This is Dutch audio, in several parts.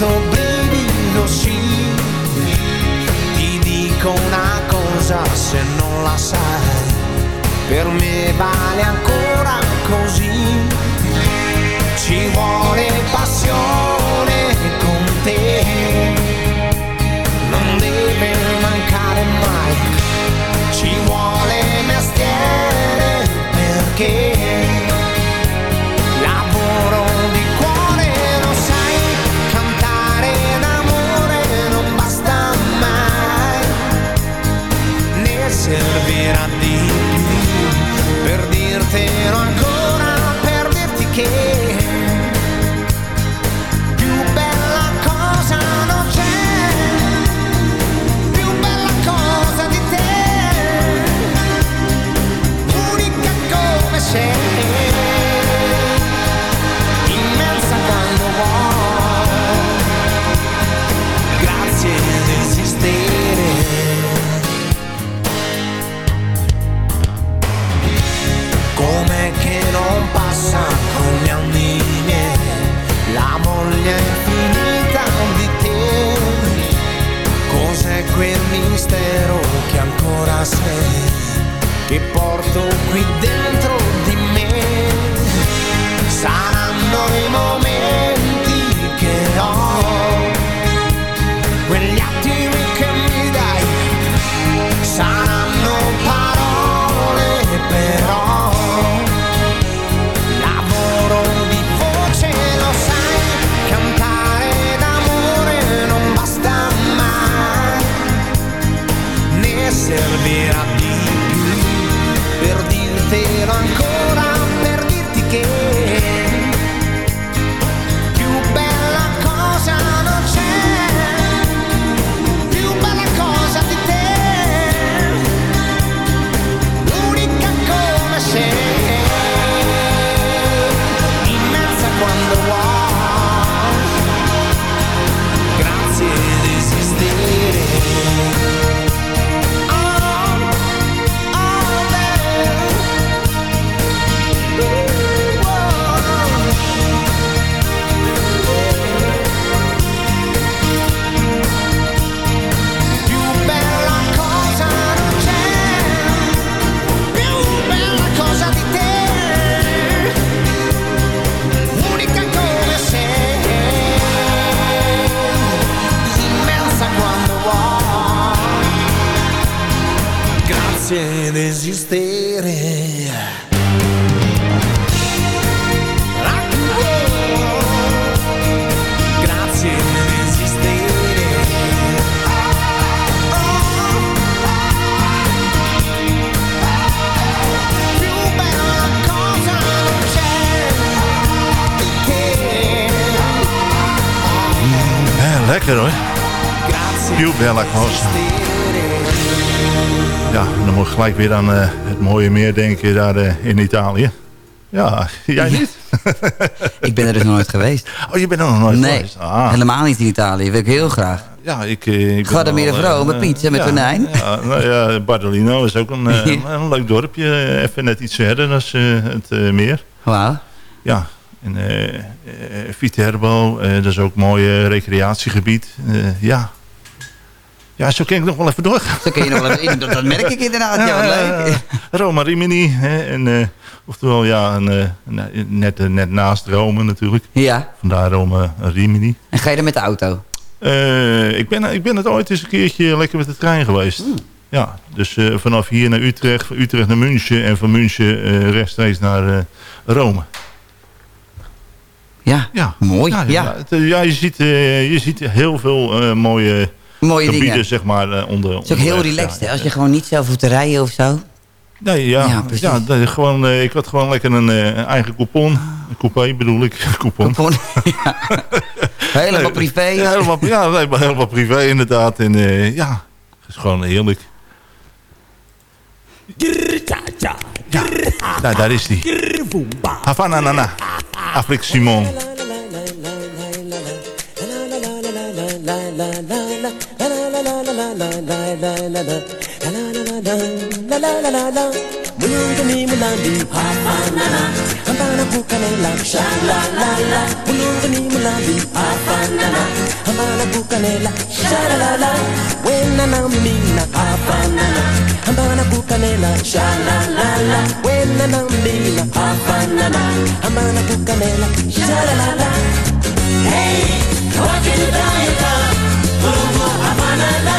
subito brivido sì. Ti dico una cosa se non la sai, per me vale ancora così. Ci vuole passione sei, che porto qui dentro Ja, lekker hoor. grazie Più bella cosa. Ja, dan moet ik gelijk weer aan eh, het mooie meer denken daar eh, in Italië. Ja, jij niet? Ik ben er dus nog nooit geweest. Oh, je bent er nog nooit Nee, geweest? Ah, helemaal niet in Italië. Wil ik heel graag. ja, ik... eh, ik wel, vrouw met pizza met ja, tonijn. Ja, nou ja, Bardolino is ook een, een leuk dorpje. Even net iets verder dan het meer. Wauw. Ja, en eh, Viterbo, dat is ook een mooi recreatiegebied. Ja. Ja, zo kan ik nog wel even. Zo kun je nog wel even in. Dat, dat merk ik inderdaad. Ja, leuk. Roma Rimini. Hè, en, eh, oftewel, ja, een, eh, ne- net, eh, net naast Rome natuurlijk. Ja. Vandaar Roma Rimini. En ga je dan met de auto? Eh, ik, ben, ik ben het ooit eens een keertje lekker met de trein geweest. Ja, dus eh, vanaf hier naar Utrecht, van Utrecht naar München... en van München eh, rechtstreeks naar eh, Rome. Ja. Ja, Mooi. Ja, Ja. ja. het, eh, ja, je, ziet, eh, je ziet heel veel eh, mooie Mooie gebieden dingen. zeg maar, eh, onder Het is ook heel relaxed, Ja, hè? Als je gewoon niet zelf hoeft te rijden of zo. Nee, ja. Ja, gewoon, eh, ik had gewoon lekker een eh, eigen coupon. Een coupé bedoel ik. coupon. Coupon. Ja. Helemaal privé. Ja, helemaal, ja, nee, helemaal privé inderdaad. En eh, ja, het is gewoon heerlijk. Ja, daar, daar is die. Havana Nana. Afrik Simon. la la la la la la la la la la la mulandi ha ha na na Hambana kukane la sha la la la Mulungani mulandi ha ha na na Hambana kukane la sha la la la Wena na mina ha ha na na Hambana kukane la sha la la la Wena na mina ha ha na na Hambana kukane la sha la la la Hey, kwa kini daita Mulungu hapana la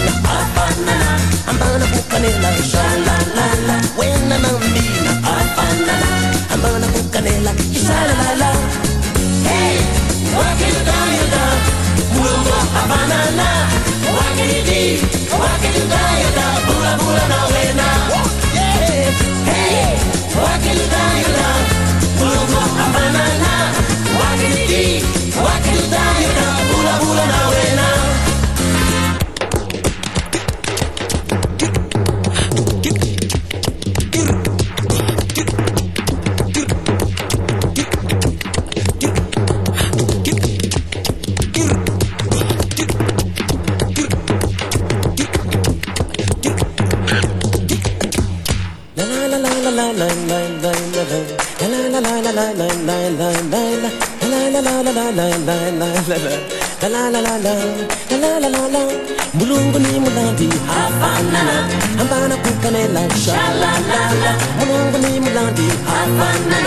bambina, a banana, I'm gonna sha la la la. When I'm bambina, a banana, I'm gonna sha la la la. Hey, what can you do, you do? Mulugo a banana, what can you do? What can you do, you do? Bula bula na wena. Hey, what can you do, you do? Mulugo a banana, what can you do? What can you do, you do? Bula bula na La la la la la la la la la la la la la la la. mulungu ni mulandi havana havana kukane la sha la la la mulungu ni mulandi havana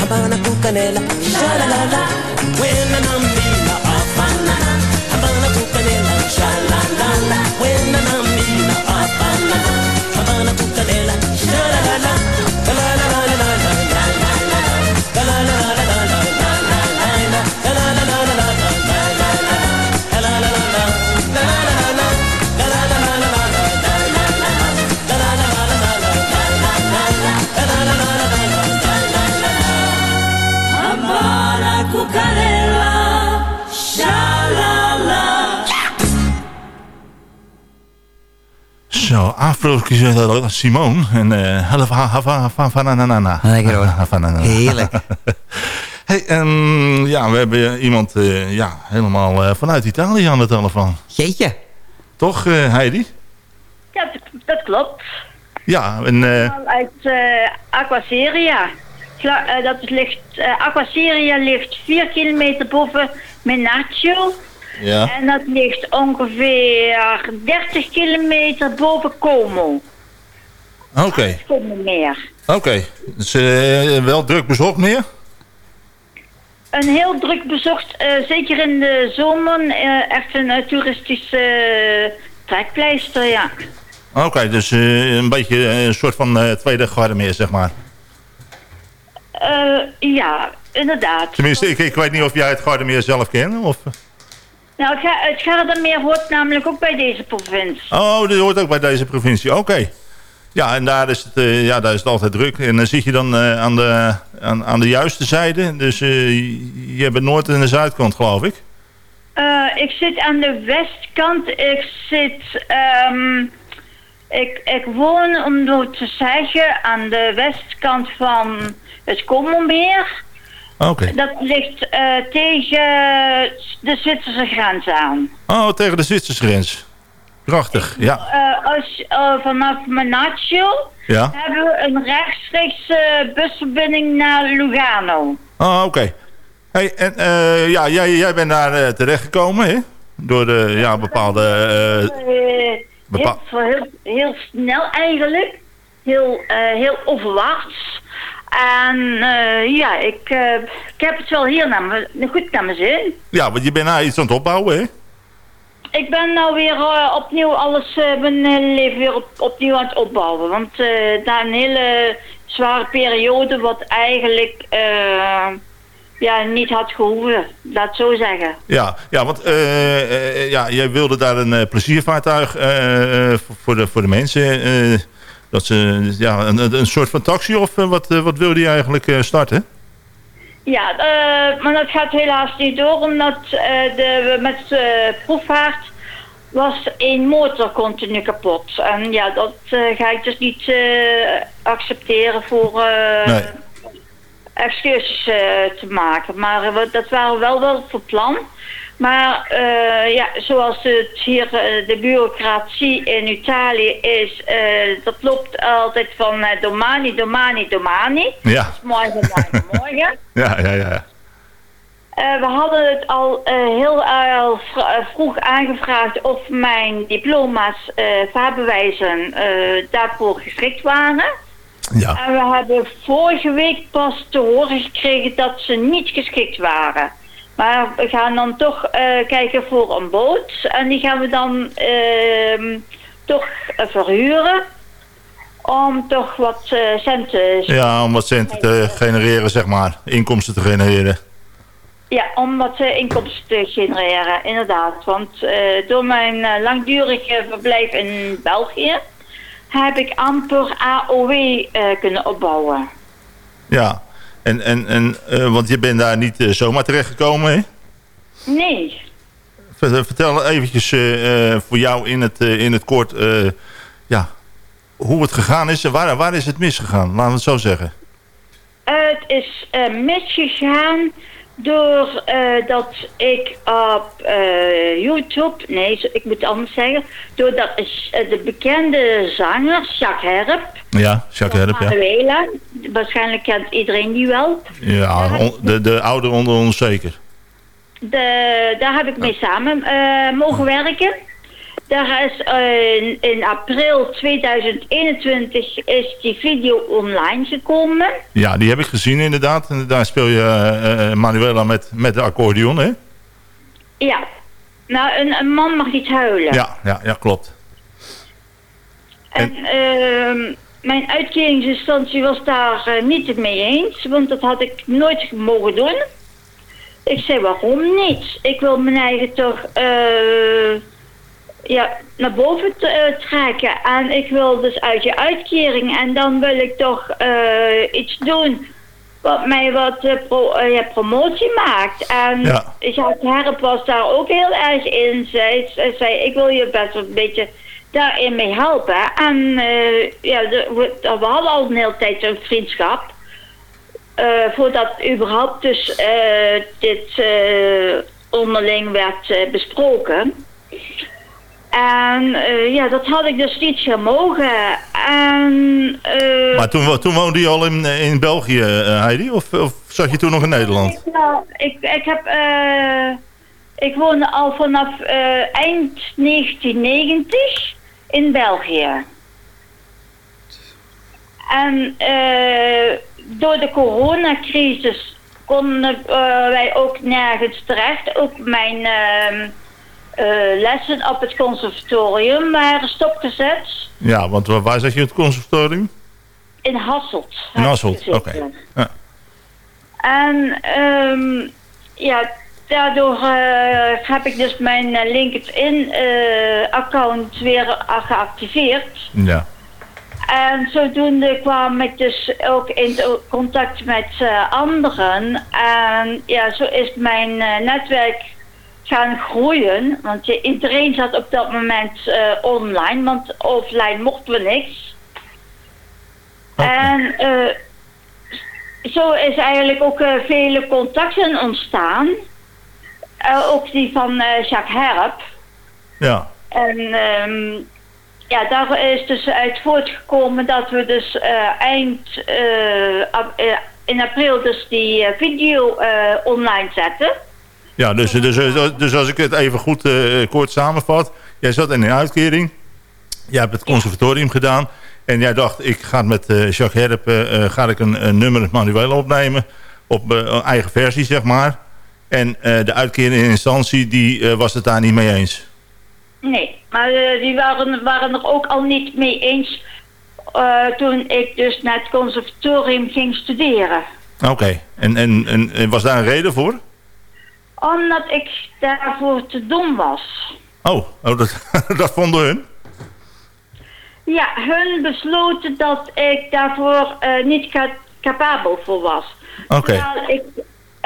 havana kukane la sha la la la when i'm in havana havana kukane la sha la la la Zo, Afro Simon. En eh Havana Lekker hoor. Heerlijk. Hey, en ja, we hebben iemand eh, ja, helemaal eh, vanuit Italië aan de telefoon. Jeetje. Toch, eh, Heidi? Ja, dat, dat klopt. Ja, en eh, Uit eh Aquaseria. Dat ligt, eh Aquaseria ligt 4 kilometer boven Menaccio. Ja. En dat ligt ongeveer 30 kilometer boven Como. oké. Como meer. Oké, dus wel druk bezocht meer? Een heel druk bezocht, eh, zeker in de zomer, eh, echt een toeristische trekpleister, ja. Oké, dus een beetje een soort van tweede garde meer, zeg maar. Ja, inderdaad. Tenminste, ik, ik weet niet of jij het Gardermeer zelf kent. Of... Nou, het, Gardermeer hoort namelijk ook bij deze provincie. Oh, dat hoort ook bij deze provincie. Oké. Ja, en daar is, het, eh, ja, daar is het altijd druk. En dan zit je dan eh, aan, de, aan, aan de juiste zijde. Dus eh, je hebt noord- en de zuidkant, geloof ik. Ik zit aan de westkant. Ik zit... ehm, ik, ik woon, om het te zeggen, aan de westkant van het Kommermeer. Oké. Dat ligt eh, tegen de Zwitserse grens aan. Oh, tegen de Zwitserse grens. Prachtig, ja. Eh, als, eh, vanaf Menaccio Ja. hebben we een rechtstreeks busverbinding naar Lugano. Oh, oké. Hey, en ja, jij, jij bent daar terechtgekomen, hè? Door de ja, bepaalde... Bepa- heel, heel, heel snel eigenlijk. Heel, heel onverwachts. En eh, ja, ik, eh, ik heb het wel hier naar me, goed naar mijn zin. Ja, want je bent nou iets aan het opbouwen, hè? Ik ben nou weer eh, opnieuw alles, mijn leven weer op, opnieuw aan het opbouwen. Want na een hele zware periode wat eigenlijk ja, niet had gehoeven, laat zo zeggen. Ja, ja want ja, jij wilde daar een pleziervaartuig voor, voor de, voor de mensen. Dat ze, ja, een, een soort van taxi of eh, wat, eh, wat wilde je eigenlijk eh, starten? Ja, maar dat gaat helaas niet door, omdat eh, de, met proefvaart was één motor continu kapot. En ja, dat ga ik dus niet accepteren voor Nee. excursies eh, te maken. Maar dat waren wel wel voor plan. Maar eh, ja, zoals het hier eh, de bureaucratie in Italië is, eh, dat loopt altijd van domani, domani, domani. Ja, Morgen, morgen, morgen. ja, ja, ja. We hadden het al heel vroeg aangevraagd of mijn diploma's, vaarbewijzen, daarvoor geschikt waren. Ja, En we hebben vorige week pas te horen gekregen dat ze niet geschikt waren. Maar we gaan dan toch eh, kijken voor een boot. En die gaan we dan ehm, toch verhuren. Om toch wat eh, centen ja, om wat centen te genereren, zeg maar. Inkomsten te genereren. Ja, om wat eh, inkomsten te genereren, inderdaad. Want door mijn langdurige verblijf in België heb ik amper AOW kunnen opbouwen. Ja, en, en, en eh, want je bent daar niet eh, zomaar terechtgekomen, hè? Nee. Ver- Vertel eventjes eh, eh, voor jou in het, eh, in het kort eh, ja, hoe het gegaan is. en Waar, waar is het misgegaan? Laten we het zo zeggen. Het is eh, misgegaan door eh, dat ik op eh, YouTube, nee, ik moet het anders zeggen, doordat eh, de bekende zanger Jacques Herp, Ja, Jacques Herp, ja. Manuela, waarschijnlijk kent iedereen die wel, Ja, de, de ouderen onder ons zeker. De, daar heb ik mee samen mogen werken. Daar is eh, in, in april 2021 is die video online gekomen. Ja, die heb ik gezien inderdaad. En daar speel je eh, eh, Manuela met, met de accordeon, hè? Ja. Nou, een, een man mag niet huilen. Ja, ja, ja klopt. En ehm, mijn uitkeringsinstantie was daar niet het mee eens, want dat had ik nooit mogen doen. Ik zei, waarom niet? Ik wil mijn eigen toch ja, naar boven t- eh, trekken. En ik wil dus uit je uitkering. En dan wil ik toch eh, iets doen wat mij wat eh, pro- ja, promotie maakt. En Ja. Jacques Herp was daar ook heel erg in. Zij, zei, ik wil je best wel een beetje daarin mee helpen. En ja, de, we, we hadden al een hele tijd een vriendschap. Voordat überhaupt dus eh, dit onderling werd besproken. En eh, ja, dat had ik dus niet gemogen. En, eh, Maar toen, toen woonde je al in, in België, eh, Heidi? Of, of zat je toen nog in Nederland? Ik, nou, ik, ik heb... eh, ik woonde al vanaf eh, eind 1990 in België. En eh, door de coronacrisis konden eh, wij ook nergens terecht. Ook mijn ehm, eh, lessen op het conservatorium waren stopgezet. Ja, want waar, zat je in het conservatorium? In Hasselt. In Hasselt, oké. Ja. En ehm, ja, daardoor eh, heb ik dus mijn eh, LinkedIn-account weer eh, geactiveerd. Ja. En zodoende kwam ik dus ook in contact met eh, anderen. En ja, zo is mijn eh, netwerk gaan groeien. Want je- iedereen zat op dat moment eh, online, want offline mochten we niks. En eh, zo is eigenlijk ook eh, vele contacten ontstaan. Ook die van Jacques Herp. Ja. En ehm, ja, daar is dus uit voortgekomen dat we dus eind in april dus die video online zetten. Ja, dus, dus, dus, dus als ik het even goed eh, kort samenvat. Jij zat in een uitkering. Jij hebt het conservatorium gedaan. En jij dacht, ik ga met Jacques Herp ga ik een, een nummer manueel opnemen. Op eigen versie, zeg maar. En de uitkerende instantie, die was het daar niet mee eens. Nee, maar die waren, waren er ook al niet mee eens toen ik dus naar het conservatorium ging studeren. Oké, en, en, en was daar een reden voor? Omdat ik daarvoor te dom was. Oh, oh dat, dat vonden hun? Ja, hun besloten dat ik daarvoor uh, niet capabel voor was. Oké. ik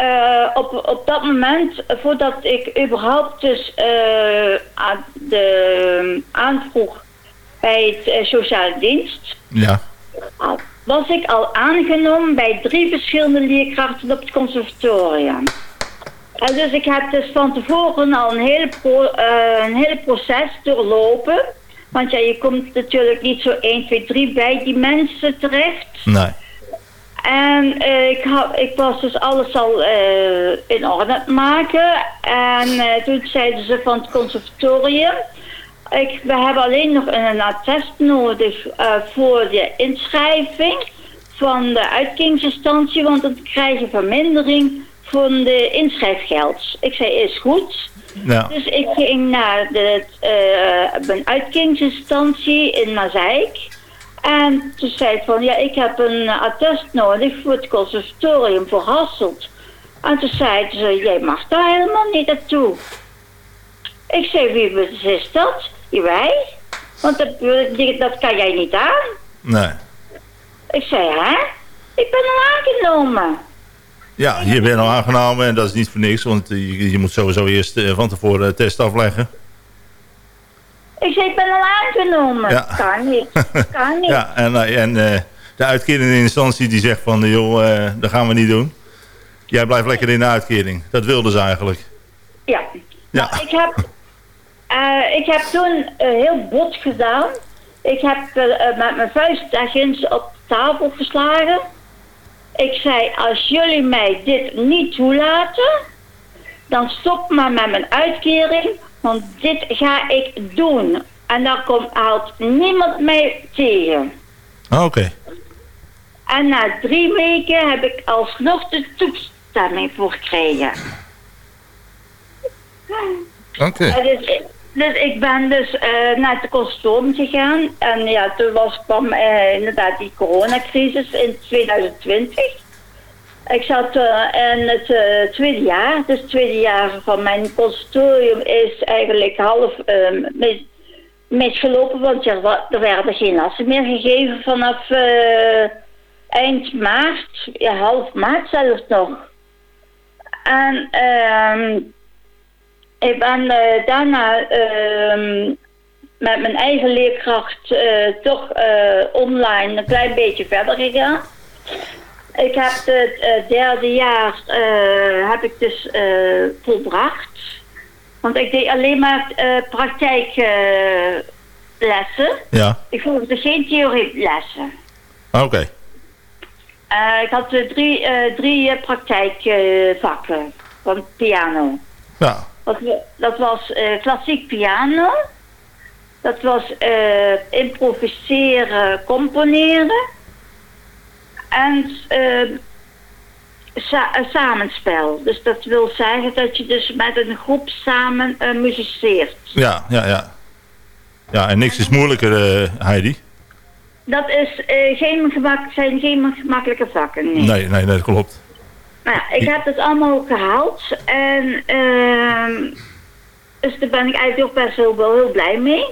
uh, op, op dat moment, voordat ik überhaupt dus uh, aan de aanvroeg bij het sociale dienst... Ja. Was ik al aangenomen bij drie verschillende leerkrachten op het conservatorium. En dus ik heb dus van tevoren al een hele, pro, uh, een hele proces doorlopen. Want ja, je komt natuurlijk niet zo 1, 2, 3 bij die mensen terecht. Nee. En uh, ik, had, ik was dus alles al uh, in orde maken. En uh, toen zeiden ze van het conservatorium... Ik, we hebben alleen nog een attest nodig voor de inschrijving van de uitkeringsinstantie... want dan krijg je vermindering van de inschrijfgeld. Ik zei, is goed. Ja. Dus ik ging naar de, uh, een uitkeringsinstantie in Mazeik. En toen zei ik van, ja, ik heb een attest nodig voor het conservatorium voor Hasselt. En toen zei ze, jij mag daar helemaal niet naartoe. Ik zei, wie is dat? Wij? Want dat, dat kan jij niet aan. Nee. Ik zei, hè? Ik ben al aangenomen. Ja, je bent al aangenomen en dat is niet voor niks, want je, je moet sowieso eerst uh, van tevoren test afleggen. Ik zei, ik ben al aangenomen. Ja. Kan niet, kan niet. Ja, en, en de uitkerende instantie die zegt van, joh, dat gaan we niet doen. Jij blijft lekker in de uitkering. Dat wilden ze eigenlijk. Ja. ja. Nou, ik, heb, ik heb toen heel bot gedaan. Ik heb met mijn vuist daar ginds op tafel geslagen. Ik zei, als jullie mij dit niet toelaten, dan stop maar met mijn uitkering, want dit ga ik doen. En daar komt, haalt niemand mij tegen. Ah, oké. En na drie weken heb ik alsnog de toestemming voor gekregen. Oké. Dus, ik ben dus uh, naar het consortium gegaan. En ja, toen was, kwam uh, inderdaad die coronacrisis in 2020. Ik zat uh, in het tweede jaar. Dus het tweede jaar van mijn consultorium is eigenlijk half mis, misgelopen. Want ja, er werden geen lasten meer gegeven vanaf eind maart. Half maart zelfs nog. En ehm, ik ben daarna ehm, met mijn eigen leerkracht toch online een klein beetje verder gegaan. Ik heb het uh, derde jaar uh, heb ik dus uh, volbracht. Want ik deed alleen maar praktijklessen. ja. Ik volgde geen theorielessen. Oké. Okay. ik had drie, drie praktijkvakken van piano. Ja. Dat, dat was klassiek piano. Dat was improviseren, componeren en uh, sa samenspel. Dus dat wil zeggen dat je dus met een groep samen muziceert. Ja, ja, ja. Ja, en niks is moeilijker, Heidi. Dat is, geen gemak, zijn geen gemakkelijke vakken, nee. Nee, nee, nee dat klopt. Nou ja, ik heb dat allemaal gehaald. En ehm, dus daar ben ik eigenlijk ook best wel, wel heel blij mee.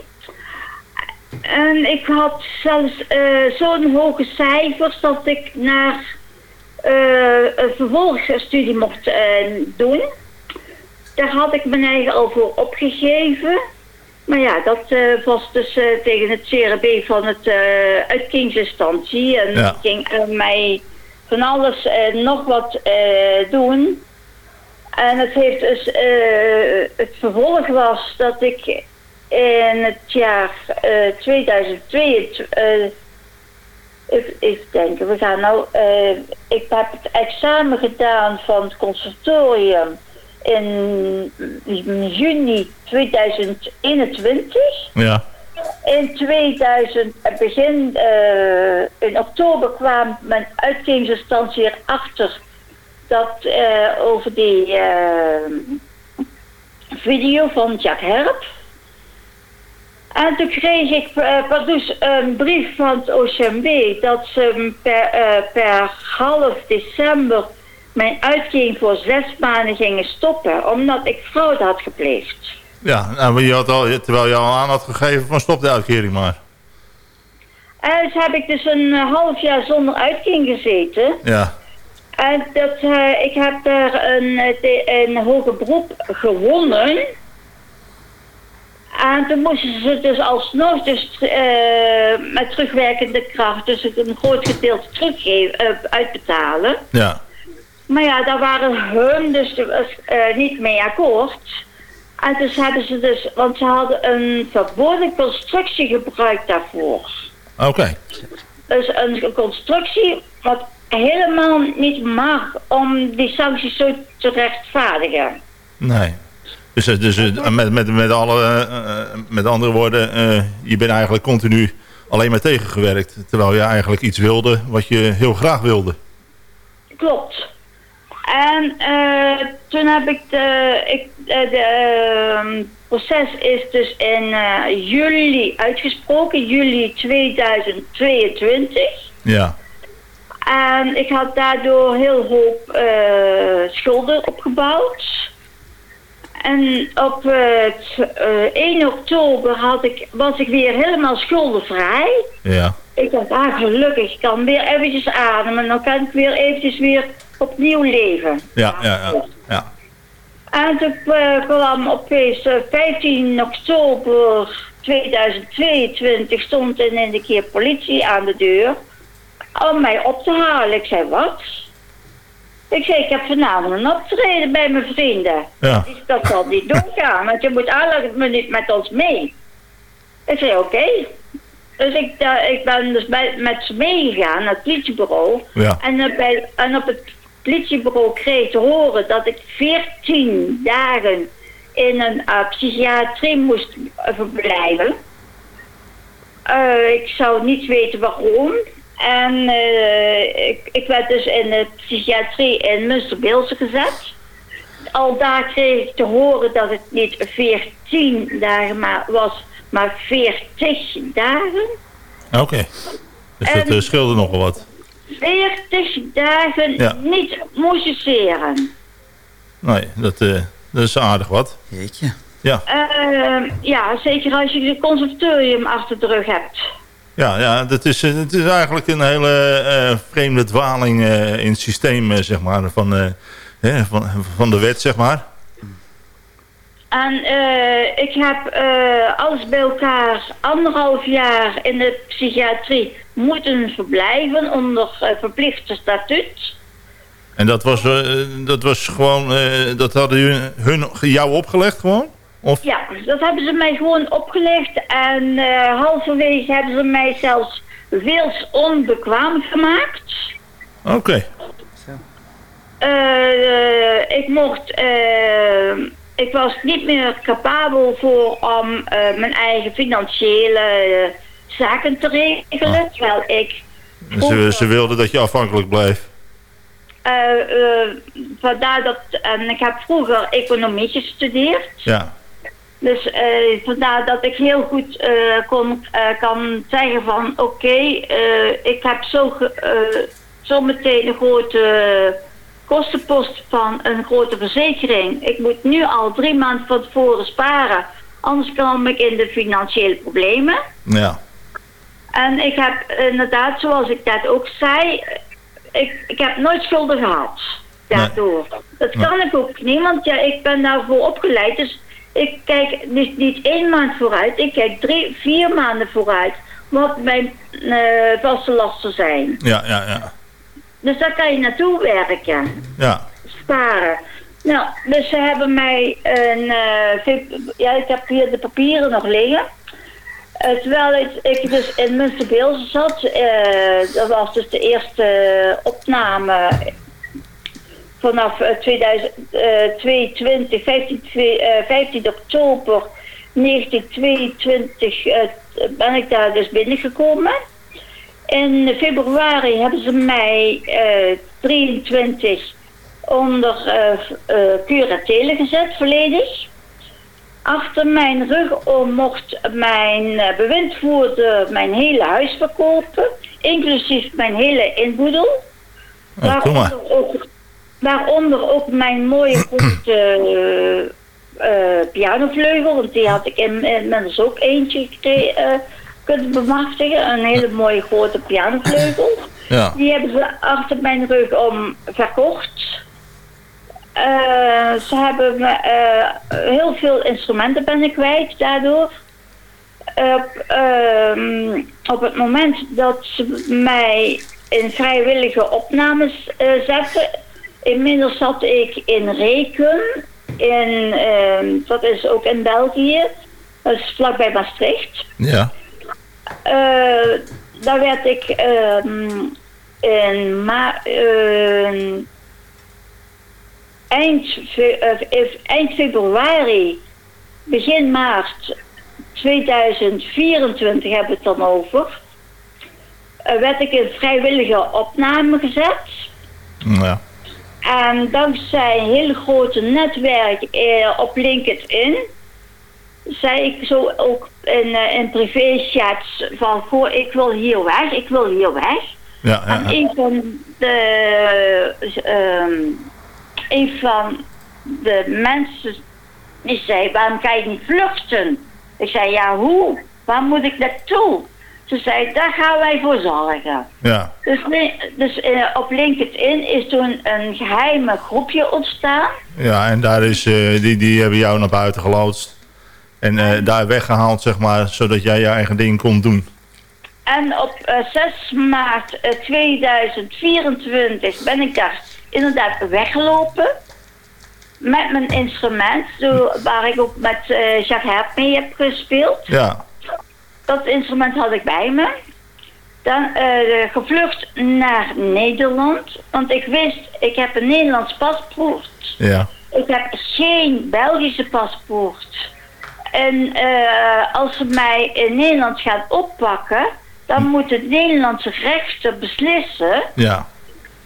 En ik had zelfs uh, zo'n hoge cijfers dat ik naar uh, een vervolgstudie mocht uh, doen. Daar had ik mijn eigen al voor opgegeven. Maar ja, dat was dus tegen het CRB van het uitkingsinstantie. En ja. ging mij van alles nog wat doen. En het heeft dus, het vervolg was dat ik in het jaar uh, 2002, uh, even, even denken, we gaan nou, uh, ik heb het examen gedaan van het conservatorium in juni 2021. Ja. In 2000, begin in oktober kwam mijn uitkeringsinstantie erachter dat over die video van Jack Herp. En toen kreeg ik dus een brief van het OCMW dat ze per, per half december mijn uitkering voor zes maanden gingen stoppen, omdat ik fraude had gepleegd. Ja, nou, je had al, terwijl je al aan had gegeven van stop de uitkering maar. En dus heb ik dus een eh, half jaar zonder uitkering gezeten. Ja. En dat, uh, ik heb daar een, eh, een hoger beroep gewonnen. En toen moesten ze dus alsnog dus, uh, met terugwerkende kracht dus een groot gedeelte teruggeven, uh, uitbetalen. Ja. Maar ja, daar waren hun dus uh, niet mee akkoord. En dus hebben ze dus, want ze hadden een verboden constructie gebruikt daarvoor. Oké. Dus een constructie wat helemaal niet mag om die sancties zo te rechtvaardigen. Nee. Dus, dus met, met, met, alle, uh, met andere woorden, uh, je bent eigenlijk continu alleen maar tegengewerkt. Terwijl je eigenlijk iets wilde wat je heel graag wilde. Klopt. En uh, toen heb ik de, ik, de, de proces is dus in juli uitgesproken, juli 2022. Ja. En ik had daardoor heel hoop schulden opgebouwd. En op uh, 1 oktober had ik, was ik weer helemaal schuldenvrij. Ja. Ik dacht, ah gelukkig, ik kan weer eventjes ademen. Dan kan ik weer eventjes weer opnieuw leven. Ja, ja, ja. ja. En toen uh, kwam op 15 oktober 2022 stond er in de keer politie aan de deur om mij op te halen. Ik zei, wat? Ik zei, ik heb vanavond een optreden bij mijn vrienden. Ja. Dat zal niet doorgaan, want je moet alle minuut met ons mee. Ik zei, oké. Dus ik, uh, ik ben dus bij, met ze meegegaan naar het politiebureau. Ja. En, uh, bij, en op het politiebureau kreeg te horen dat ik 14 dagen in een uh, psychiatrie moest verblijven. ik zou niet weten waarom. En uh, ik, ik werd dus in de psychiatrie in Münsterbeelse gezet. Al daar kreeg ik te horen dat het niet 14 dagen maar was, maar 40 dagen. Oké. Okay. Dus dat scheelde nogal wat. 40 dagen ja. niet musiceren. Nee, dat, uh, dat is aardig wat. Jeetje. Ja. ja, zeker als je de conservatorium achter de rug hebt. Ja, ja dat is, het is eigenlijk een hele uh, vreemde dwaling uh, in het systeem uh, zeg maar, van, van, van de wet, zeg maar. En ik heb alles bij elkaar anderhalf jaar in de psychiatrie moeten verblijven onder verplichte statuut. En dat was, dat was gewoon, dat hadden hun, hun jou opgelegd gewoon? Of? Ja, dat hebben ze mij gewoon opgelegd. En uh, halverwege hebben ze mij zelfs veel onbekwaam gemaakt. Oké. Okay. Uh, ik mocht... Ik was niet meer capabel voor om mijn eigen financiële zaken te regelen. Ah. Terwijl ik... Vroeger, ze, ze wilden dat je afhankelijk bleef. vandaar dat... En ik heb vroeger economie gestudeerd. Ja. Dus uh, vandaar dat ik heel goed uh, kon, uh, kan zeggen van oké, ik heb zo, zo meteen een grote kostenpost van een grote verzekering. Ik moet nu al drie maanden van tevoren sparen, anders kom ik in de financiële problemen. Ja. En ik heb inderdaad, zoals ik net ook zei, ik, ik heb nooit schulden gehad daardoor. Nee. Dat kan nee. ik ook niet, want ja, ik ben daarvoor opgeleid, dus ik kijk dus niet één maand vooruit. Ik kijk drie, vier maanden vooruit. Wat mijn uh, vaste lasten zijn. Ja, ja, ja. Dus daar kan je naartoe werken. Ja. Sparen. Nou, dus ze hebben mij een... Uh, ja, ik heb hier de papieren nog liggen. Uh, terwijl ik, ik, dus in Münsterbeelze zat. dat was dus de eerste opname vanaf 2022, 15, 15 oktober 1922 eh, ben ik daar dus binnengekomen. In februari hebben ze mij eh 23 onder eh eh curatele gezet, volledig. Achter mijn rug om mocht mijn eh, bewindvoerder mijn hele huis verkopen, inclusief mijn hele inboedel. Oh. Waaronder ook, waaronder ook mijn mooie grote eh, eh, pianovleugel, want die had ik in- inmiddels ook eentje kunnen bemachtigen. Een hele mooie grote pianovleugel. Ja. Die hebben ze achter mijn rug om verkocht. Eh, ze hebben me, eh, heel veel instrumenten ben ik kwijt daardoor. Op, ehm, op het moment dat ze mij in vrijwillige opnames eh, zetten, inmiddels zat ik in Reken, in, ehm, dat is ook in België, dat is vlakbij Maastricht. Ja. Eh, daar werd ik ehm, in ma ehm, eind, eh, eind februari, begin maart 2024 hebben we het dan over. eh, werd ik in vrijwillige opname gezet. Ja. En dankzij een hele grote netwerk eh, op LinkedIn zei ik zo ook in, eh, in privéchats van goh, ik wil hier weg, ik wil hier weg. Ja, ja, En een van de ehm, een van de mensen die zei, waarom ga je niet vluchten? Ik zei, ja hoe? Waar moet ik naartoe? Ze zei, daar gaan wij voor zorgen. ja. Dus, dus eh, op LinkedIn is toen een geheime groepje ontstaan. Ja, en daar is, eh, die, die hebben jou naar buiten geloodst. En eh, daar weggehaald, zeg maar, zodat jij je eigen ding kon doen. En op eh, 6 maart eh, 2024 ben ik daar inderdaad weggelopen. Met mijn instrument, zo, waar ik ook met eh Jacques Herp mee heb gespeeld. Ja, Dat instrument had ik bij me. Dan eh, gevlucht naar Nederland. Want ik wist, ik heb een Nederlands paspoort. ja, Ik heb geen Belgische paspoort. En eh, als ze mij in Nederland gaan oppakken, dan moet de Nederlandse rechter beslissen ja,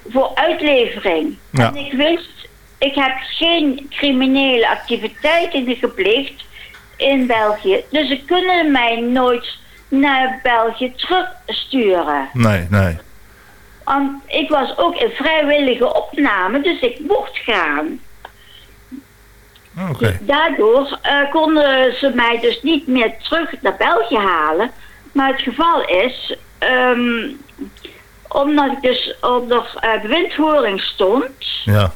voor uitlevering. Ja. En ik wist, ik heb geen criminele activiteiten gepleegd in België. Dus ze kunnen mij nooit naar België terugsturen. nee, nee. Want ik was ook in vrijwillige opname, dus ik mocht gaan. Oké, Daardoor eh, konden ze mij dus niet meer terug naar België halen. Maar het geval is, ehm, omdat ik dus onder uh, bewindvoering stond, ja,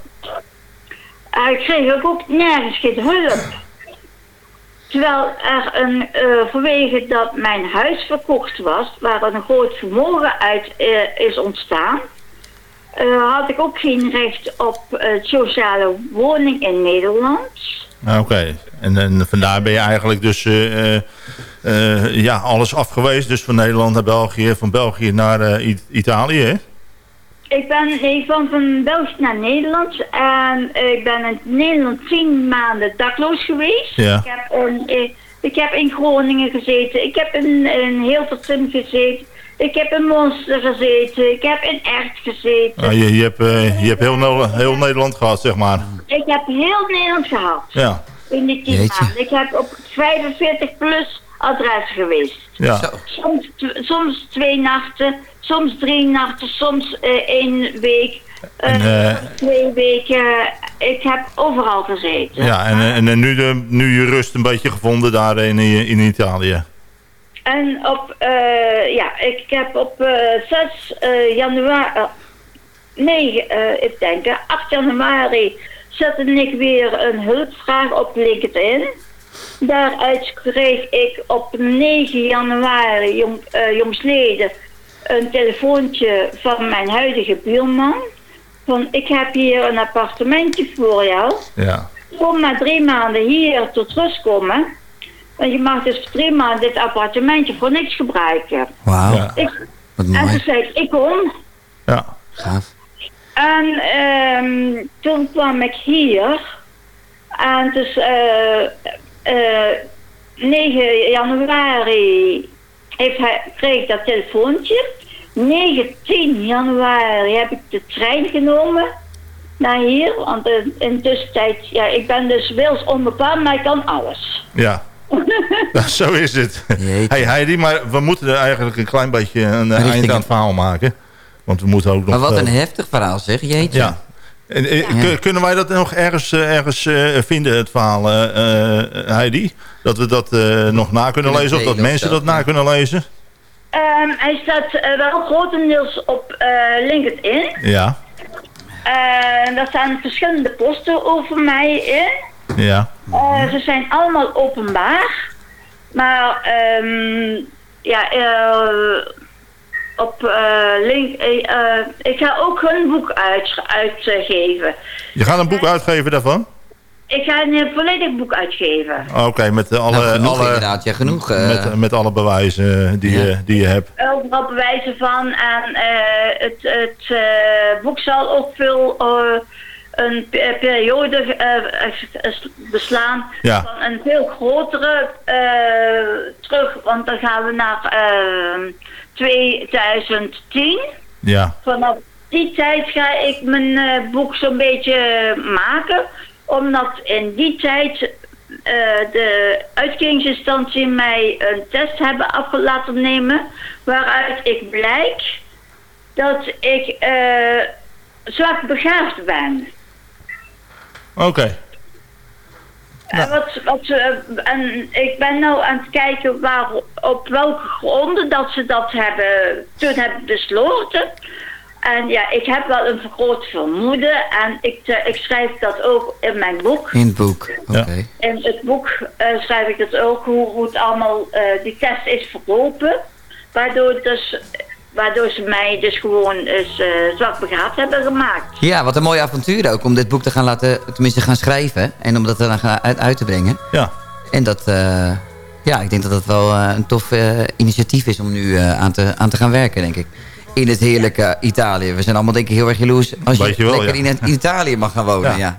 eh, kreeg ik ook nergens geen hulp. Terwijl er een, eh, vanwege dat mijn huis verkocht was, waar een groot vermogen uit eh, is ontstaan, eh, had ik ook geen recht op eh, sociale woning in Nederland. oké. En, en vandaar ben je eigenlijk dus, eh, ja, alles afgewezen. Dus van Nederland naar België, van België naar Italië, hè? Ik ben nee, van, van België naar Nederland en ik ben in Nederland tien maanden dakloos geweest. Ja. Ik, heb in, ik heb in Groningen gezeten, ik heb in, in Hilversum gezeten, ik heb in Monster gezeten, ik heb in Echt gezeten. Ah, je, je hebt, eh, je hebt heel, heel Nederland gehad, zeg maar. Ik heb heel Nederland gehad Ja, in die tien maanden. Ik heb op 45 plus adres geweest. ja. Soms, soms twee nachten, soms drie nachten, soms eh, één week, eh, En, twee weken. Ik heb overal gezeten. ja. En, en, en nu, de, nu je rust een beetje gevonden daar in, in Italië. En op, eh, ja, ik heb op eh 6 eh, januari, nee, ik denk, eh, 8 januari zette ik weer een hulpvraag op LinkedIn. Daaruit kreeg ik op 9 januari, jong, jongsleden, een telefoontje van mijn huidige buurman. Van, ik heb hier een appartementje voor jou. Ja, Kom maar drie maanden hier tot rust komen. Want je mag dus drie maanden dit appartementje voor niks gebruiken. Wauw, ja, en toen zei ik, ik kom. ja. Gaaf. En ehm, toen kwam ik hier. En dus, eh, eh, 9 januari heeft hij, kreeg ik dat telefoontje. 19 januari heb ik de trein genomen naar hier. Want in, in de tussentijd, ja, ik ben dus wils onbepaald, maar ik kan alles. Ja. Ja, Zo is het. Jeetje. Hey Heidi, maar we moeten er eigenlijk een klein beetje een eh, Richting eind aan het- verhaal maken. Want we moeten ook nog... Maar wat een eh, heftig verhaal zeg, jeetje. Ja. En, eh, kun- Kunnen wij dat nog ergens, ergens eh, vinden, het verhaal, Heidi? Dat we dat eh, nog na kunnen Kunnen lezen of dat mensen dat na kunnen lezen? Ehm, hij staat eh, wel grotendeels op eh, LinkedIn. Ja, Eh, daar staan verschillende posten over mij in. Ja. Eh, ze zijn allemaal openbaar. Maar ehm, ja, eh, op eh, link, ik ga ook hun boek uit, uitgeven. Je gaat een boek uitgeven daarvan? Ik ga een volledig boek uitgeven. Oké, met alle, Nou, genoeg alle, inderdaad, ja, genoeg. eh, met, met alle bewijzen die, Ja. je, die je hebt. Overal bewijzen van. En eh, het, het eh, boek zal ook veel eh, een pe- periode eh, eh, beslaan Ja. van een veel grotere eh, terug. Want dan gaan we naar eh, 2010. Ja, Vanaf die tijd ga ik mijn eh, boek zo'n beetje maken. Omdat in die tijd eh, de uitkeringsinstantie mij een test hebben af laten nemen. Waaruit ik blijk dat ik eh zwak begaafd ben. Oké. En, wat, wat, ze- en ik ben nou aan het kijken waar, op welke gronden dat ze dat hebben, toen hebben besloten. En ja, ik heb wel een vergroot vermoeden en ik, eh, ik schrijf dat ook in mijn boek. In het boek, oké. In het boek eh, schrijf ik dat ook, hoe, hoe het allemaal, eh, die test is verlopen. Waardoor, dus, waardoor ze mij dus gewoon eens, eh, zwak begaafd hebben gemaakt. Ja, wat een mooi avontuur ook om dit boek te gaan laten, tenminste gaan schrijven. En om dat er dan gaan uit, uit te brengen. Ja, En dat, eh, ja, ik denk dat dat wel eh, een tof eh, initiatief is om nu eh, aan, te, aan te gaan werken, denk ik. In het heerlijke Italië. We zijn allemaal denk ik heel erg jaloers als je wel, lekker ja. in het Italië mag gaan wonen. Ja. Ja.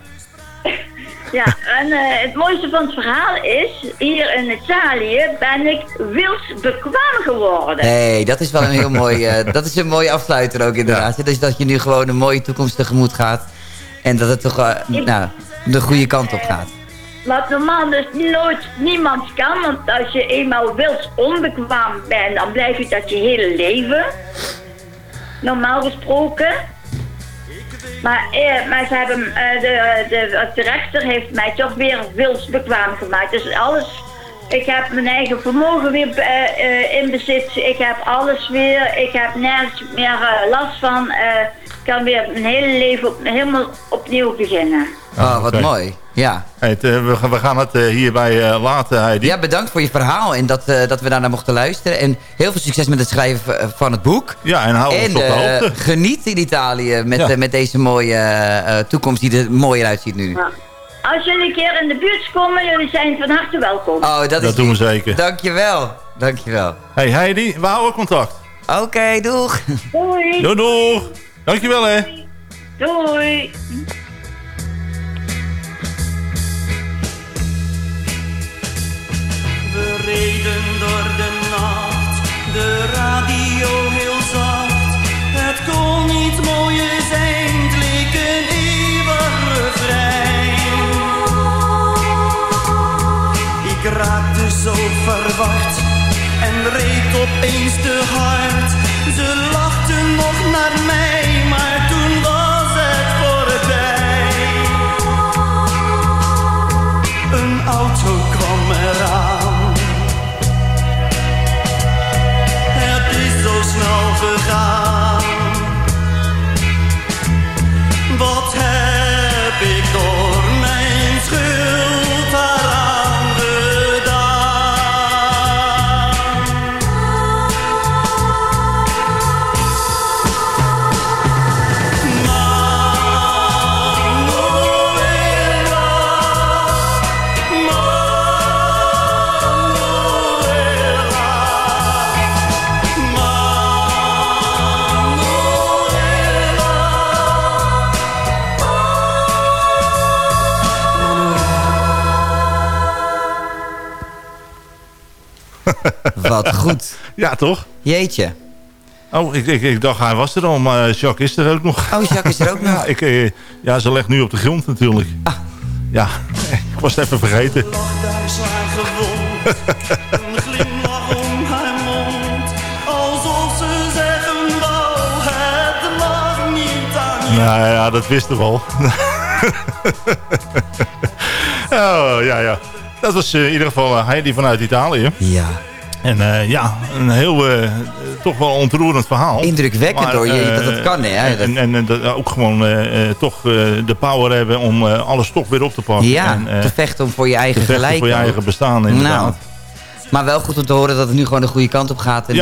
Ja, en eh, het mooiste van het verhaal is, hier in Italië ben ik wils bekwaam geworden. Nee, dat is wel een heel mooi, eh, dat is een mooie afsluiter ook inderdaad. Dus dat je nu gewoon een mooie toekomst tegemoet gaat. En dat het toch eh, nou, de goede kant op gaat. Wat normaal dus nooit niemand kan, want als je eenmaal wils onbekwaam bent, dan blijf je dat je hele leven. Normaal gesproken. Maar, eh, maar ze hebben, eh, de, de, de rechter heeft mij toch weer wilsbekwaam gemaakt. Dus alles, ik heb mijn eigen vermogen weer eh, eh, in bezit. Ik heb alles weer, ik heb nergens meer eh, last van. Eh, ik kan weer mijn hele leven op, helemaal opnieuw beginnen. Oh, wat mooi. Ja. Hey, eh, we, gaan- we gaan het eh, hierbij eh, laten, Heidi. ja, bedankt voor je verhaal en dat, eh, dat we daarna mochten luisteren. En heel veel succes met het schrijven van het boek. Ja, en hou ons op de eh, hoogte. geniet in Italië met, Ja. met deze mooie toekomst die er mooier uitziet nu. Ja. Als jullie een keer in de buurt komen, jullie zijn van harte welkom. Oh, dat, is Dat doen we zeker. Dankjewel. Dankjewel. Hey Heidi, we houden contact. Oké, doeg. Doei. Doei, doeg. Dankjewel, hè. Doei. Reden door de nacht, de radio heel zacht. Het kon niet mooier zijn, leek een eeuwig refrein. Ik raakte zo verwacht en reed opeens te hard. Ze lachten nog naar mij, snel Wat goed. Ja, toch? Jeetje. Oh, ik, ik, ik dacht hij was er al, maar Jacques is er ook nog. Oh, Jacques is er ook nog. Ja, ik, eh, ja, ze legt nu op de grond natuurlijk. Ja, ik was het even vergeten. Een glimlach om haar mond. Alsof ze zeggen wou, het lag niet aan. Nou ja, dat wisten we al. oh, ja, ja. Dat was eh, in ieder geval eh, Heidi vanuit Italië. Ja. En eh, ja, een heel, eh, toch wel ontroerend verhaal. Indrukwekkend Maar, hoor, je, eh, dat het kan hè. En, en, en dat ook gewoon eh, eh, toch eh, de power hebben om eh, alles toch weer op te pakken. ja, en, eh, te vechten om voor je eigen gelijk. voor je eigen bestaan inderdaad. Nou, maar wel goed om te horen dat het nu gewoon de goede kant op gaat. En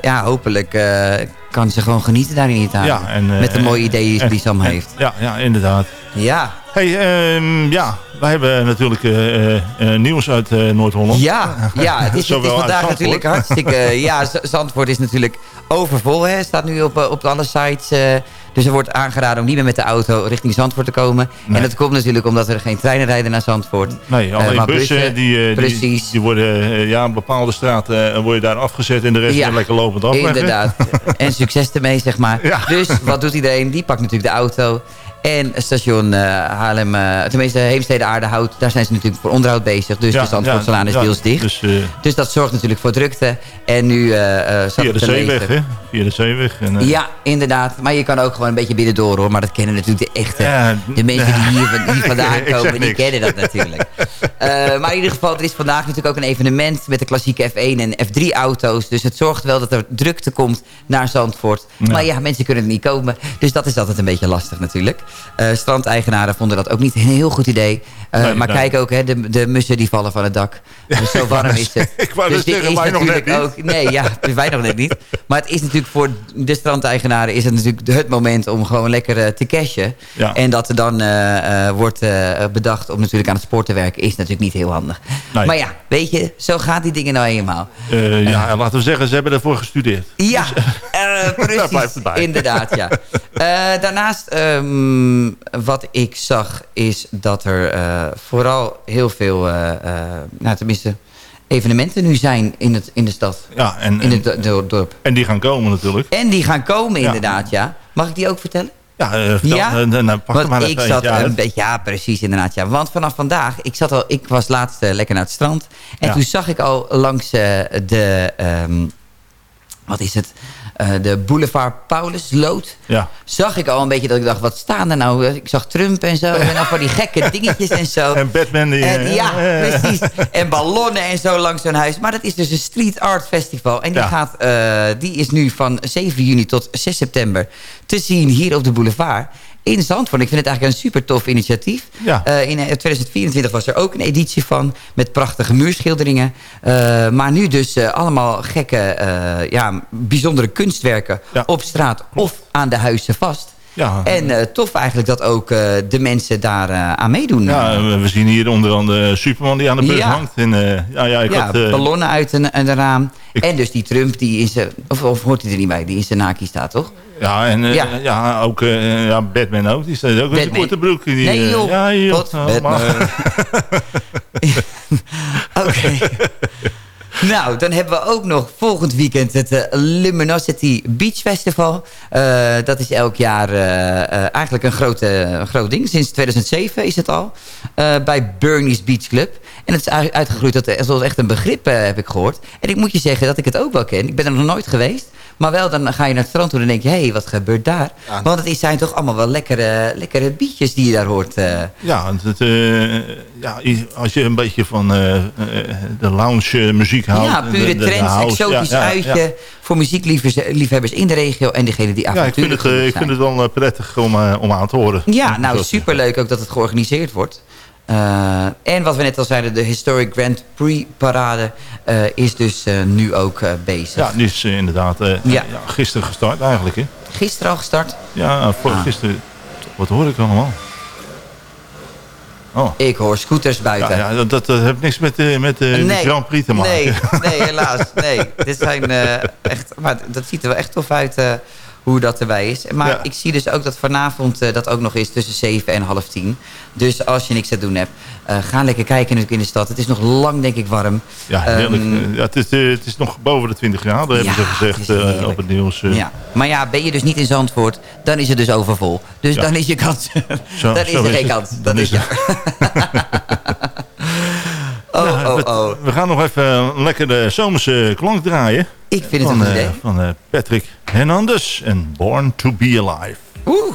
Ja. hopelijk eh, kan ze gewoon genieten daar in Italië. Ja, en, eh, Met de mooie ideeën en- die Sam en- heeft. Ja, ja, inderdaad. Ja, Hey, ehm, ja, wij hebben natuurlijk eh, eh, nieuws uit Noord-Holland. ja, ja het, is, het vandaag natuurlijk hartstikke... ja, Zandvoort is natuurlijk overvol. Hè. Staat nu op, op alle sites. Dus er wordt aangeraden om niet meer met de auto richting Zandvoort te komen. Nee. En dat komt natuurlijk omdat er geen treinen rijden naar Zandvoort. Nee, alleen Eh, maar bussen, die, eh, die, precies. die worden, eh, ja, een bepaalde straten eh, word je daar afgezet en de rest Ja, weer lekker lopend afleggen. Inderdaad. En succes ermee, zeg maar. Ja. Dus wat doet iedereen? Die pakt natuurlijk de auto. En station eh, Haarlem, eh, tenminste Heemstede Aardehout, daar zijn ze natuurlijk voor onderhoud bezig. Dus Ja, de Zandvoortselaan is ja, deels dicht. Dus eh, Dus dat zorgt natuurlijk voor drukte. En nu zat via de zeeweg, hè? Via de zeeweg. En, Ja, inderdaad. Maar je kan ook gewoon een beetje binnendoor hoor. Maar dat kennen natuurlijk de echte. De mensen die hier, van- hier vandaan komen, die kennen dat natuurlijk. Maar in ieder geval, er is vandaag natuurlijk ook een evenement met de klassieke F1 en F3 auto's. Dus het zorgt wel dat er drukte komt naar Zandvoort. Ja. Maar ja, mensen kunnen er niet komen. Dus dat is altijd een beetje lastig natuurlijk. Eh, strandeigenaren vonden dat ook niet een heel goed idee. Eh, Nee, maar nee. kijk ook, hè, de, de mussen die vallen van het dak. Dus zo warm is het. Ik wou dus wij nog net ook... Nee, ja, wij nog net niet. Maar het is natuurlijk voor de strandeigenaren... is het natuurlijk het moment om gewoon lekker eh, te cashen. Ja. En dat er dan wordt bedacht om natuurlijk aan het sport te werken... is natuurlijk niet heel handig. Nee. Maar ja, weet je, zo gaat die dingen nou eenmaal. ja, laten we zeggen, ze hebben ervoor gestudeerd. Ja, Daar blijft precies. het bij. Inderdaad, ja. Daarnaast, ehm, wat ik zag, is dat er eh, vooral heel veel, eh, eh, nou tenminste, evenementen nu zijn in, het, in de stad. Ja, en, In het do- do- dorp. en die gaan komen natuurlijk. En die gaan komen inderdaad, ja. Mag ik die ook vertellen? Ja, eh, vertel, Ja? nou, pak Want maar ik zat een beetje, ja precies inderdaad. Ja. Want vanaf vandaag, ik, zat al, ik was laatst lekker naar het strand. En Ja. toen zag ik al langs de, ehm, wat is het, Eh, de boulevard Paulusloot. Ja. Zag ik al een beetje dat ik dacht, wat staan er nou? Ik zag Trump en zo. En dan van die gekke dingetjes en zo. En Batman die... En, eh, ja, eh, precies. En ballonnen en zo langs zo'n huis. Maar dat is dus een street art festival. En die, Ja. gaat, die is nu van 7 juni tot 6 september te zien hier op de boulevard. In Zandvoort. Ik vind het eigenlijk een super tof initiatief. Ja. Eh, in eh, 2024 was er ook een editie van. Met prachtige muurschilderingen. Eh, maar nu dus eh, allemaal gekke, eh, ja, bijzondere kunstwerken. Ja. Op straat of aan de huizen vast. Ja. En eh, tof eigenlijk dat ook eh, de mensen daar eh, aan meedoen. Ja, we zien hier onder andere Superman die aan de bus Ja. hangt. En, ja, ja, ik ja, had, ballonnen uit een, een raam. Ik- En dus die Trump die in zijn... Of, of hoort hij er niet bij? Die in zijn naki staat, toch? ja, en Ja. ja. ook ja, Batman ook. Die staat ook met een Batman. korte broek. Die, Nee, joh. Ja, joh. Oh, Batman. Oké. nou, dan hebben we ook nog volgend weekend het eh, Luminosity Beach Festival. Eh, dat is elk jaar eh, eigenlijk een, grote, groot ding. Sinds 2007 is het al. bij Bernie's Beach Club. En het is uit- uitgegroeid tot echt een begrip, heb ik gehoord. En ik moet je zeggen dat ik het ook wel ken. Ik ben er nog nooit geweest. Maar wel, dan ga je naar het strand toe en denk je... hé, hey, wat gebeurt daar? Want het is- zijn toch allemaal wel lekkere, lekkere bietjes die je daar hoort. eh. Ja, want het, eh, ja, als je een beetje van eh, de lounge muziek houdt. Ja, pure de- trends, exotisch ja, uitje voor muziekliefhebbers liefhebbers in de regio en degenen die Ja, ik vind avontuurlijk het, ik vind het wel prettig om, om aan te horen. Ja, nou superleuk ook dat het georganiseerd wordt. Uh, en wat we net al zeiden, de Historic Grand Prix parade uh, is dus uh, nu ook bezig. Ja, die is inderdaad ja. Ja, gisteren gestart eigenlijk. Hè? Gisteren al gestart? Ja, voor ah. gisteren. Wat hoor ik allemaal? Oh. Ik hoor scooters buiten. Ja, ja dat, dat, dat, heeft niks met, met de, nee, de Grand Prix te maken. Nee, nee helaas. Nee. Dit zijn echt, maar dat ziet er wel echt tof uit hoe dat erbij is. Maar Ja. ik zie dus ook dat vanavond eh, dat ook nog is tussen 7 en half 10. Dus als je niks te doen hebt, eh, ga lekker kijken natuurlijk in de stad. Het is nog lang, denk ik, warm. Ja. Ehm, Eh, ja, het, is, eh, het is nog boven de 20 graden, hebben Ja, ze gezegd op het nieuws. Ja. Maar ja, ben je dus niet in Zandvoort, dan is het dus overvol. Dus dan is je kans. Zo- dan is er is geen kans. Dan, Dan is is ja. oh, Ja, oh, we- oh. We gaan nog even een lekkere zomerse klank draaien. Ik vind het een goed eh, idee. van eh, Patrick Hernandez en Born to be Alive. Oeh.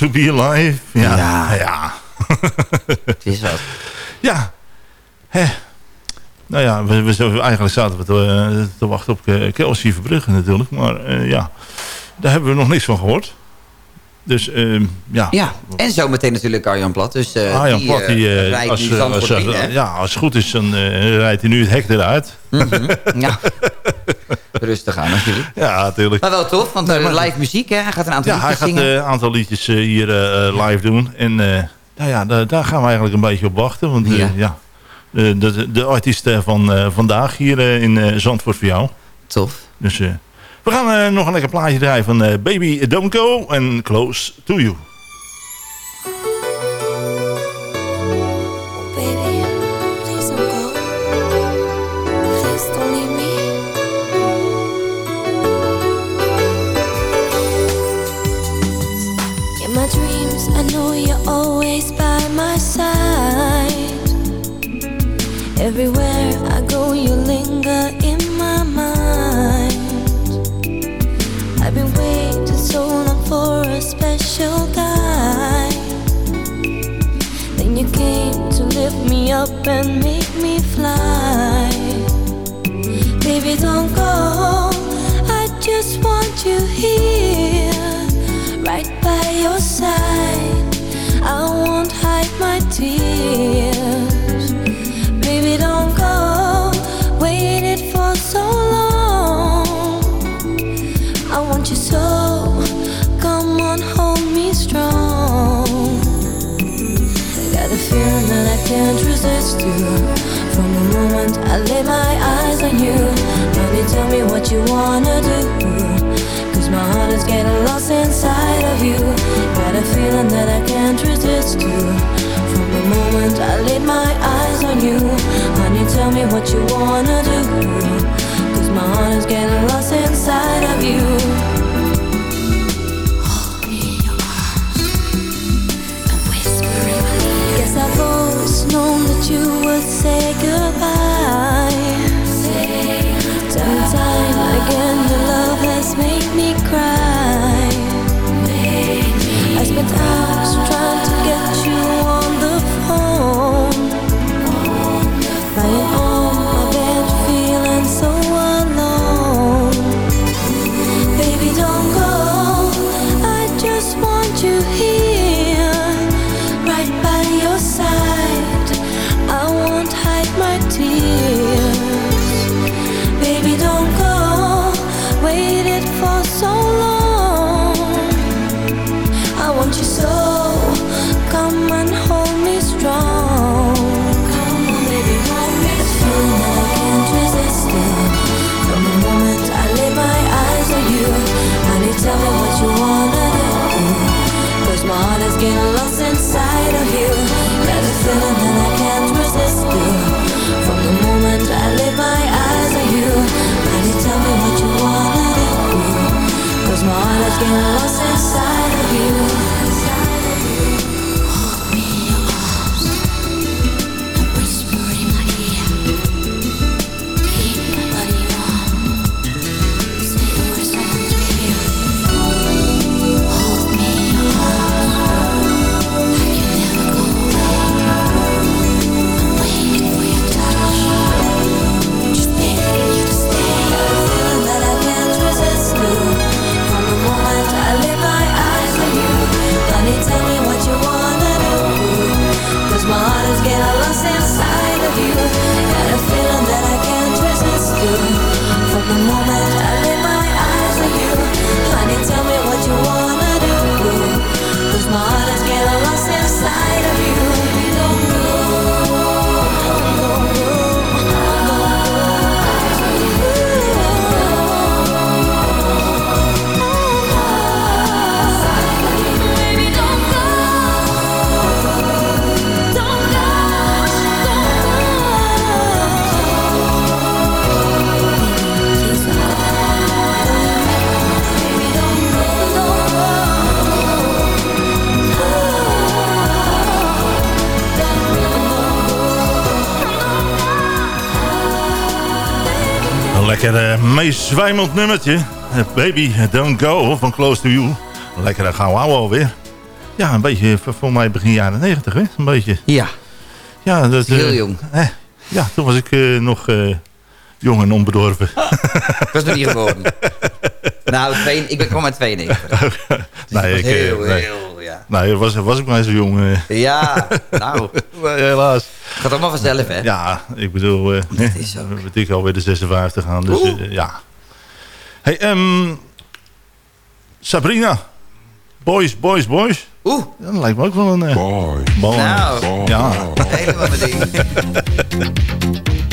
To be Alive. Ja, Ja. ja. Het is wat. Ja. Hè. Nou ja, we, we, eigenlijk zaten we te, eh, te wachten op uh, Kelsey Verbrugge natuurlijk. Maar eh, ja, daar hebben we nog niks van gehoord. Dus ehm, ja. Ja, en zometeen natuurlijk Arjan Plat. Dus eh Arjan die, Plat, eh, die, eh, rijdt als, nu als, ja, als het goed is, dan rijdt hij nu het hek eruit. Mhm. Ja. Rustig aan natuurlijk. Ja, natuurlijk. Maar wel tof, want eh, live muziek, hè? Hij gaat een aantal Ja, hij liedjes gaat zingen. een aantal liedjes hier live doen. En nou ja, daar, daar gaan we eigenlijk een beetje op wachten. Want Ja. ja. de, de, de artiest van vandaag hier in Zandvoort voor jou. Tof. Dus we gaan eh, nog een lekker plaatje draaien van eh, Baby Don't Go en Close to You. Up and make me fly. Baby, don't go. I just want you here, right by your side. I won't hide my tears. From the moment I lay my eyes on you, honey, tell me what you wanna do. Cause my heart is getting lost inside of you. Got a feeling that I can't resist you. From the moment I laid my eyes on you, honey, tell me what you wanna do. Cause my heart is getting lost inside of you. Known that you say goodbye. asking us lekker uh, nummertje. Eh, Baby, Don't Go van Close to You. Lekker gauw alweer. Ja, een beetje eh, voor mij begin jaren 90, hè? Een beetje. Ja, Ja, dat, eh, heel jong. eh, ja, toen was ik eh, nog eh, jong en onbedorven. Ik was nog niet geboren. nou, twee, ik ben gewoon maar 92. nee, ik, eh, heel, nee. heel, ja. Nee, was, was ik maar zo jong. eh. Ja, nou, Nee, helaas. gaat allemaal vanzelf, hè? Ja, ik bedoel, eh Dat is we ik alweer de 56 gaan, dus eh, ja. Hey, ehm, Sabrina. Boys, boys, boys. Oeh, Ja, dat lijkt me ook wel een... eh, Boy. bal. Nou. Boy. Ja. helemaal mijn ding.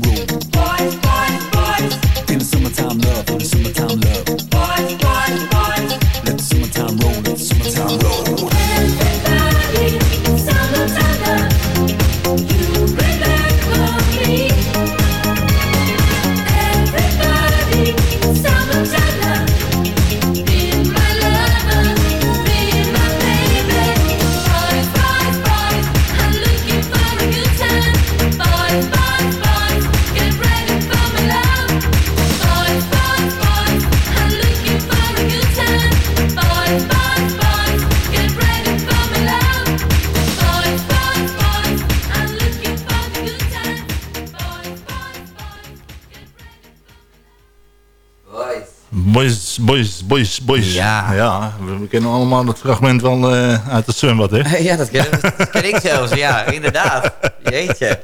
room. Boys. Ja. ja we, kennen allemaal dat fragment wel eh, uit het zwembad, hè? Ja, dat ken, dat ken ik zelfs. Ja, inderdaad. Jeetje.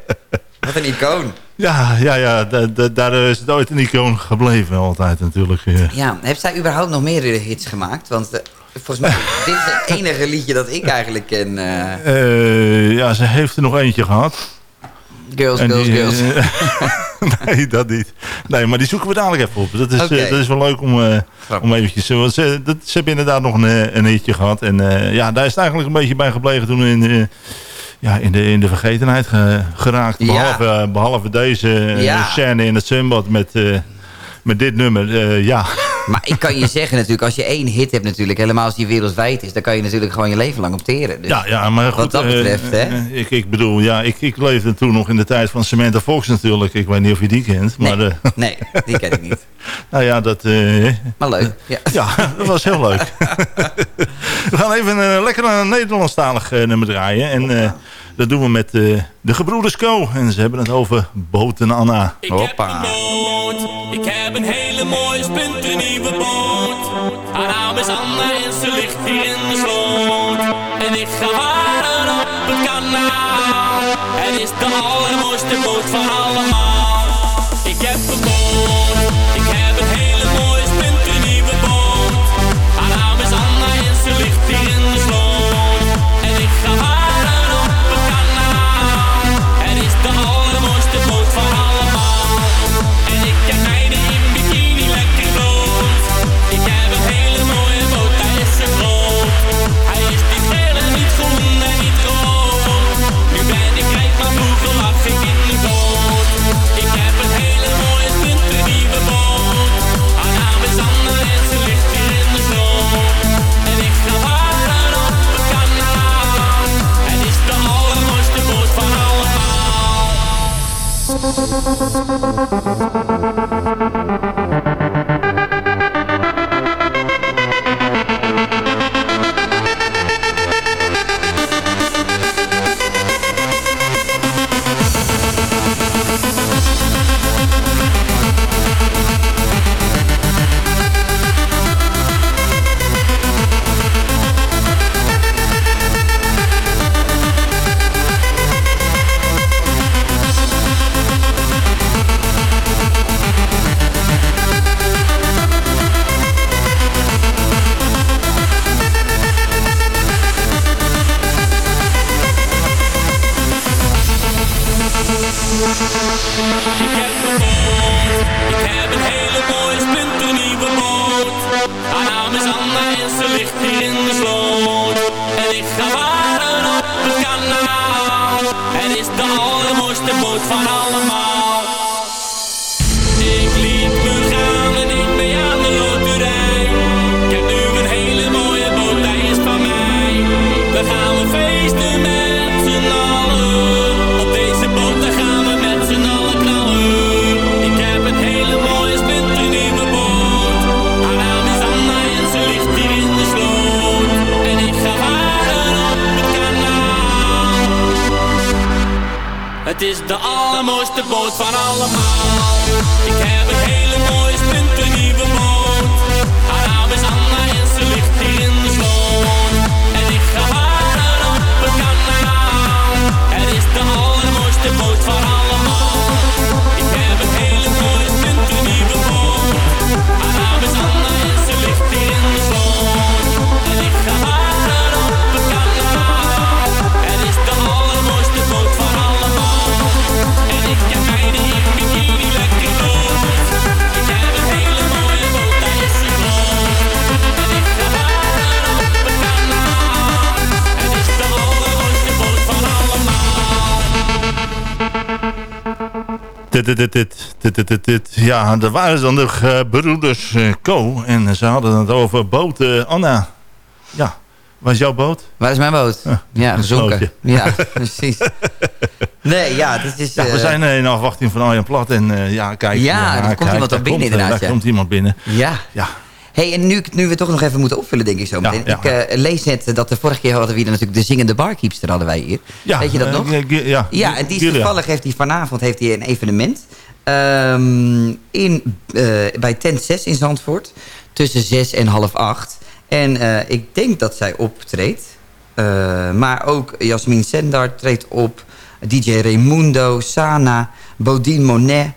Wat een icoon. Ja, ja, ja da- da- daar is het ooit een icoon gebleven altijd natuurlijk. eh. Ja, heeft zij überhaupt nog meer hits gemaakt? Want eh, volgens mij, dit is het enige liedje dat ik eigenlijk ken. ja, ze heeft er nog eentje gehad. Girls, En girls, die, girls. nee, dat niet. Nee, maar die zoeken we dadelijk even op. Dat is, eh, dat is wel leuk om, eh, om eventjes... eh, Want ze, dat, ze hebben inderdaad nog een, een hitje gehad. En eh, ja, daar is het eigenlijk een beetje bij gebleven toen in... eh, ja, in de, in de vergetenheid ge- geraakt. Ja. Behalve, eh, behalve deze Ja. scène in het zwembad met, eh, met dit nummer. Eh, ja, Maar ik kan je zeggen natuurlijk, als je één hit hebt natuurlijk, helemaal als die wereldwijd is, dan kan je natuurlijk gewoon je leven lang opteren. Dus ja, ja, maar goed. wat dat eh, betreft, hè? eh, ik, ik bedoel, ja, ik, ik leefde toen nog in de tijd van Samantha Fox natuurlijk. Ik weet niet of je die kent. nee, Maar eh, nee, die ken ik niet. nou ja, dat... eh, Maar leuk. Ja. Ja, dat was heel leuk. we gaan even een lekker een Nederlandstalig nummer draaien. En eh, dat doen we met eh, de gebroeders Co. En ze hebben het over Boten Anna. Ik Hoppa. heb een boot, ik heb een hele mooie splinternieuwe boot. Haar naam is Anna en ze ligt hier in de sloot. En ik ga varen op het kanaal. Het is de allermooiste boot van allemaal. Ik heb een boot, ik heb een hele mooie splinternieuwe boot. Haar naam is Anna en ze ligt hier in de sloot. En ik ga varen op het kanaal. Het is de allermooiste boot van allemaal. Het is de allermooiste boot van allemaal. Ja, er waren dan nog eh, broeders eh, Co. En ze hadden het over boot eh, Anna. Ja, was jouw boot? Waar is mijn boot? Ja, gezonken. Ja, precies. Nee, ja, dit is... Ja, we zijn in afwachting van Arjan Plat. En ja, kijk. Ja, er komt iemand daar op binnen inderdaad, Daar komt iemand binnen. Ja. Ja, hey, en nu, nu we toch nog even moeten opvullen, denk ik zo meteen. ja. ik eh, lees net dat de vorige keer hadden we hier natuurlijk de zingende barkeepster hadden wij hier. ja Weet je dat eh, nog? eh, ja, Ja, en die is toevallig heeft hij vanavond heeft hij een evenement. ehm, in, bij tent 6 in Zandvoort. Tussen 6 en half 8. En ik denk dat zij optreedt. Maar ook Jasmin Sendar treedt op. DJ Raimundo, Sana, Bodine Monet.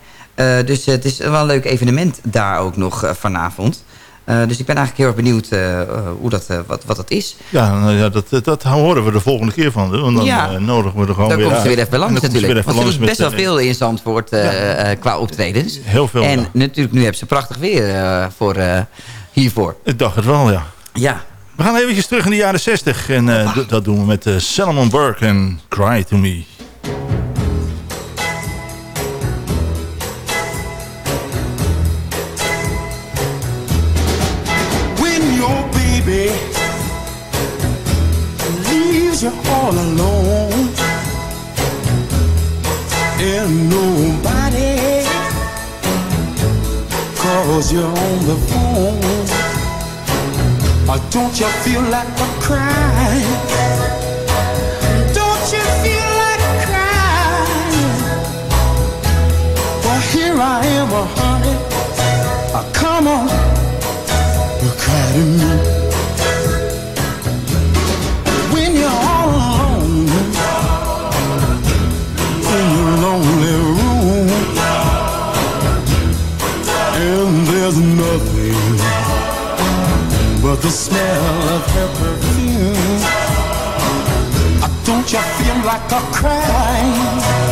Dus het is wel een leuk evenement daar ook nog vanavond. Eh, dus ik ben eigenlijk heel erg benieuwd eh, eh, hoe dat, wat, wat dat is. Ja, nou ja dat, dat, horen we de volgende keer van. Want dan Ja. nodigen we er gewoon Dan weer komt ze uit. weer even dan ze natuurlijk. weer Want doet langs best wel veel in Zandvoort eh, qua optredens. Heel veel, En ja. natuurlijk, nu hebben ze prachtig weer voor, hiervoor. Ik dacht het wel, ja. Ja. We gaan eventjes terug in de jaren 60. En dat doen we met Salomon Burke en Cry To Me. Calls you on the phone. Or don't you feel like a crying don't you feel like crying well here I am honey come on. You cry to me or the smell of her perfume. Don't you feel like a crime?